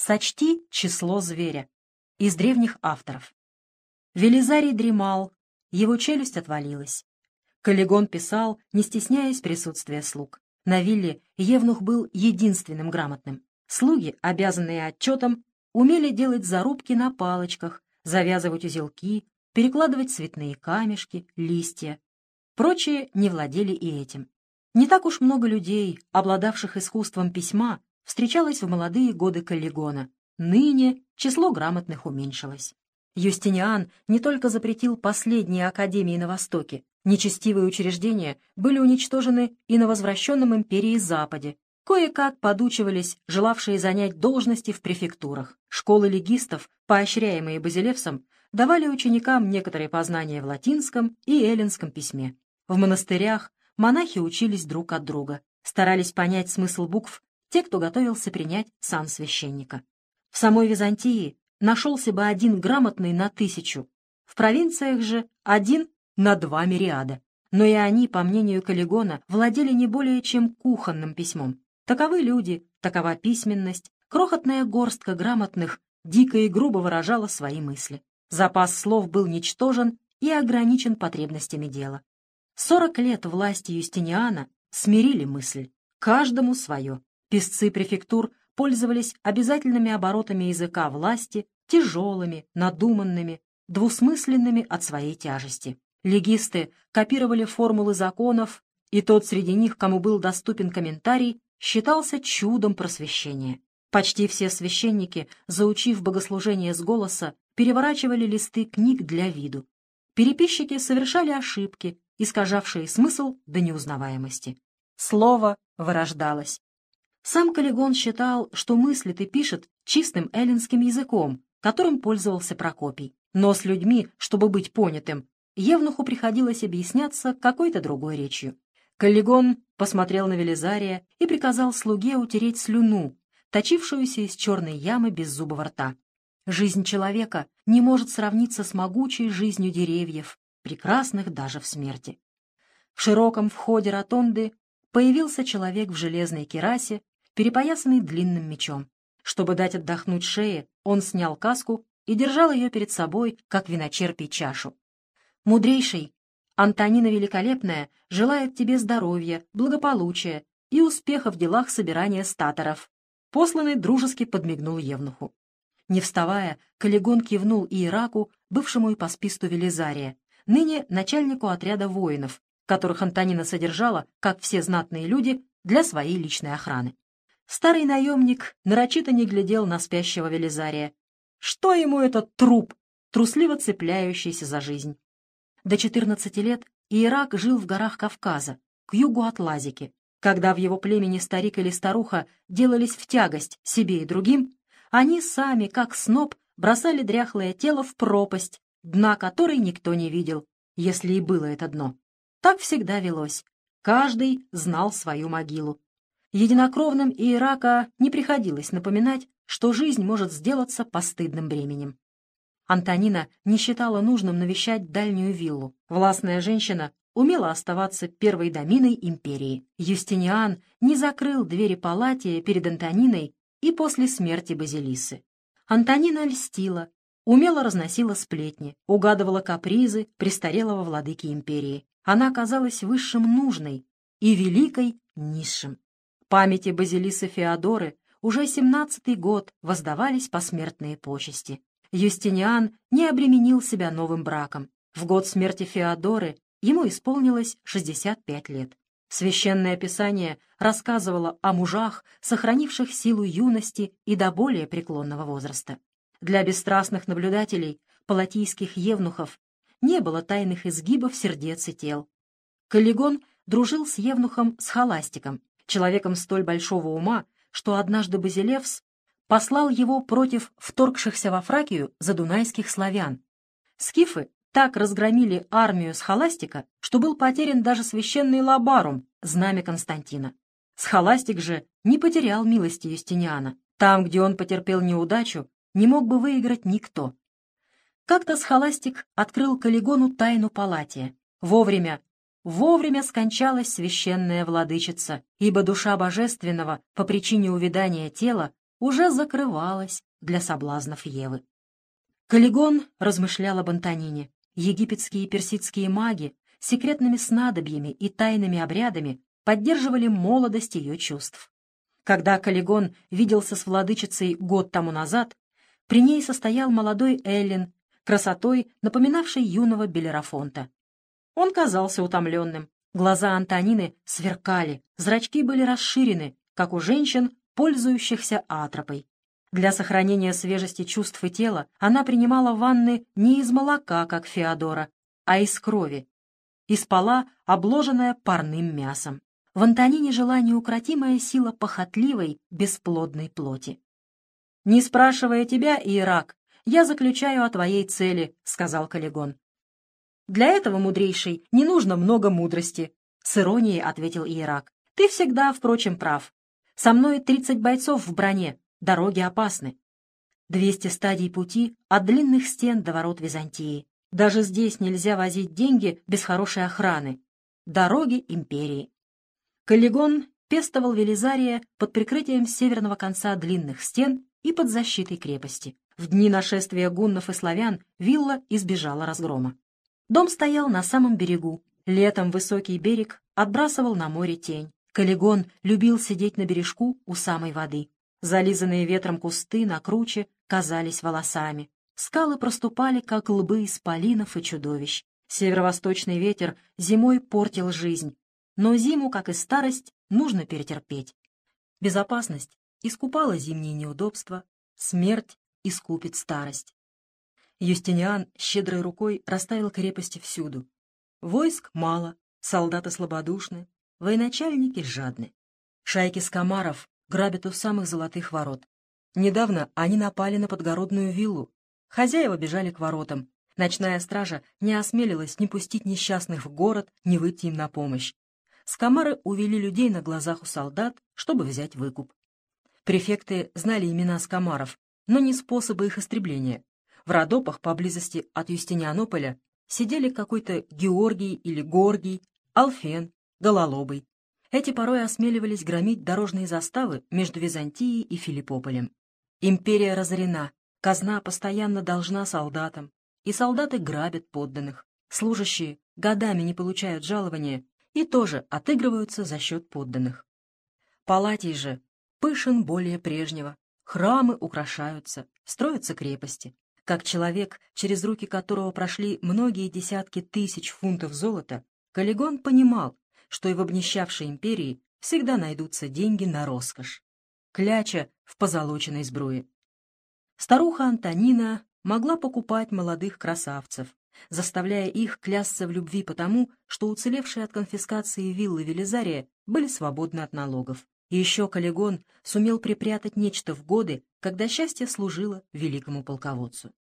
Сочти число зверя. Из древних авторов. Велизарий дремал, его челюсть отвалилась. Каллигон писал, не стесняясь присутствия слуг. На вилле Евнух был единственным грамотным. Слуги, обязанные отчетом, умели делать зарубки на палочках, завязывать узелки, перекладывать цветные камешки, листья. Прочие не владели и этим. Не так уж много людей, обладавших искусством письма, встречалось в молодые годы Каллигона. Ныне число грамотных уменьшилось. Юстиниан не только запретил последние академии на Востоке, нечестивые учреждения были уничтожены и на возвращенном империи Западе. Кое-как подучивались желавшие занять должности в префектурах. Школы легистов, поощряемые Базилевсом, давали ученикам некоторые познания в латинском и эллинском письме. В монастырях монахи учились друг от друга, старались понять смысл букв те, кто готовился принять сан священника. В самой Византии нашелся бы один грамотный на тысячу, в провинциях же один на два мириада. Но и они, по мнению Каллигона, владели не более чем кухонным письмом. Таковы люди, такова письменность, крохотная горстка грамотных дико и грубо выражала свои мысли. Запас слов был ничтожен и ограничен потребностями дела. Сорок лет власти Юстиниана смирили мысль. Каждому свое. Песцы префектур пользовались обязательными оборотами языка власти, тяжелыми, надуманными, двусмысленными от своей тяжести. Легисты копировали формулы законов, и тот среди них, кому был доступен комментарий, считался чудом просвещения. Почти все священники, заучив богослужение с голоса, переворачивали листы книг для виду. Переписчики совершали ошибки, искажавшие смысл до неузнаваемости. Слово вырождалось. Сам Каллигон считал, что мыслит и пишет чистым эллинским языком, которым пользовался Прокопий. Но с людьми, чтобы быть понятым, Евнуху приходилось объясняться какой-то другой речью. Каллигон посмотрел на Велизария и приказал слуге утереть слюну, точившуюся из черной ямы беззубого рта. Жизнь человека не может сравниться с могучей жизнью деревьев, прекрасных даже в смерти. В широком входе ротонды появился человек в железной керасе, перепоясанный длинным мечом. Чтобы дать отдохнуть шее, он снял каску и держал ее перед собой, как виночерпий чашу. «Мудрейший, Антонина Великолепная желает тебе здоровья, благополучия и успеха в делах собирания статоров». Посланный дружески подмигнул Евнуху. Не вставая, Каллигон кивнул Иераку, бывшему ипосписту Велизария, ныне начальнику отряда воинов, которых Антонина содержала, как все знатные люди, для своей личной охраны. Старый наемник нарочито не глядел на спящего Велизария. Что ему этот труп, трусливо цепляющийся за жизнь? До 14 лет Иерак жил в горах Кавказа, к югу от Лазики. Когда в его племени старик или старуха делались в тягость себе и другим, они сами, как сноб, бросали дряхлое тело в пропасть, дна которой никто не видел, если и было это дно. Так всегда велось. Каждый знал свою могилу. Единокровным Иерака не приходилось напоминать, что жизнь может сделаться постыдным бременем. Антонина не считала нужным навещать дальнюю виллу. Властная женщина умела оставаться первой доминой империи. Юстиниан не закрыл двери палатия перед Антониной и после смерти Базилисы. Антонина льстила, умело разносила сплетни, угадывала капризы престарелого владыки империи. Она казалась высшим нужной и великой низшим. Памяти Базилисы Феодоры уже семнадцатый год воздавались посмертные почести. Юстиниан не обременил себя новым браком. В год смерти Феодоры ему исполнилось 65 лет. Священное Писание рассказывало о мужах, сохранивших силу юности и до более преклонного возраста. Для бесстрастных наблюдателей, палатийских евнухов, не было тайных изгибов сердец и тел. Каллигон дружил с евнухом Схоластиком, человеком столь большого ума, что однажды Базилевс послал его против вторгшихся во Фракию задунайских славян. Скифы так разгромили армию Схоластика, что был потерян даже священный лабарум, знамя Константина. Схоластик же не потерял милости Юстиниана. Там, где он потерпел неудачу, не мог бы выиграть никто. Как-то схоластик открыл Каллигону тайну Палатия. Вовремя, вовремя скончалась священная владычица, ибо душа божественного по причине увядания тела уже закрывалась для соблазнов Евы. Каллигон размышлял об Антонине. Египетские и персидские маги секретными снадобьями и тайными обрядами поддерживали молодость ее чувств. Когда Каллигон виделся с владычицей год тому назад, при ней состоял молодой Эллин, красотой, напоминавшей юного Белерафонта. Он казался утомленным. Глаза Антонины сверкали, зрачки были расширены, как у женщин, пользующихся атропой. Для сохранения свежести чувств и тела она принимала ванны не из молока, как Феодора, а из крови, и спала, обложенная парным мясом. В Антонине жила неукротимая сила похотливой, бесплодной плоти. «Не спрашивая тебя, Иерак, я заключаю о твоей цели», — сказал Каллигон. «Для этого, мудрейший, не нужно много мудрости», — с иронией ответил Иерак. «Ты всегда, впрочем, прав. Со мной тридцать бойцов в броне, дороги опасны. Двести стадий пути от длинных стен до ворот Византии. Даже здесь нельзя возить деньги без хорошей охраны. Дороги империи. Каллигон пестовал Велизария под прикрытием северного конца длинных стен и под защитой крепости. В дни нашествия гуннов и славян вилла избежала разгрома. Дом стоял на самом берегу. Летом высокий берег отбрасывал на море тень. Каллигон любил сидеть на бережку у самой воды. Зализанные ветром кусты на круче казались волосами. Скалы проступали, как лбы исполинов и чудовищ. Северо-восточный ветер зимой портил жизнь, но зиму, как и старость, нужно перетерпеть. Безопасность искупала зимние неудобства, смерть искупит старость. Юстиниан щедрой рукой расставил крепости всюду. Войск мало, солдаты слабодушны, военачальники жадны. Шайки скомаров грабят у самых золотых ворот. Недавно они напали на подгородную виллу, Хозяева бежали к воротам. Ночная стража не осмелилась ни пустить несчастных в город, ни выйти им на помощь. Скамары увели людей на глазах у солдат, чтобы взять выкуп. Префекты знали имена скамаров, но не способы их истребления. В Родопах поблизости от Юстинианополя сидели какой-то Георгий или Горгий, Алфен, Гололобый. Эти порой осмеливались громить дорожные заставы между Византией и Филиппополем. Империя разорена, Казна постоянно должна солдатам, и солдаты грабят подданных. Служащие годами не получают жалования и тоже отыгрываются за счет подданных. Палатий же пышен более прежнего. Храмы украшаются, строятся крепости. Как человек, через руки которого прошли многие десятки тысяч фунтов золота, Каллигон понимал, что и в обнищавшей империи всегда найдутся деньги на роскошь. Кляча в позолоченной сбруе. Старуха Антонина могла покупать молодых красавцев, заставляя их клясться в любви потому, что уцелевшие от конфискации виллы Велизария были свободны от налогов. И еще Каллигон сумел припрятать нечто в годы, когда счастье служило великому полководцу.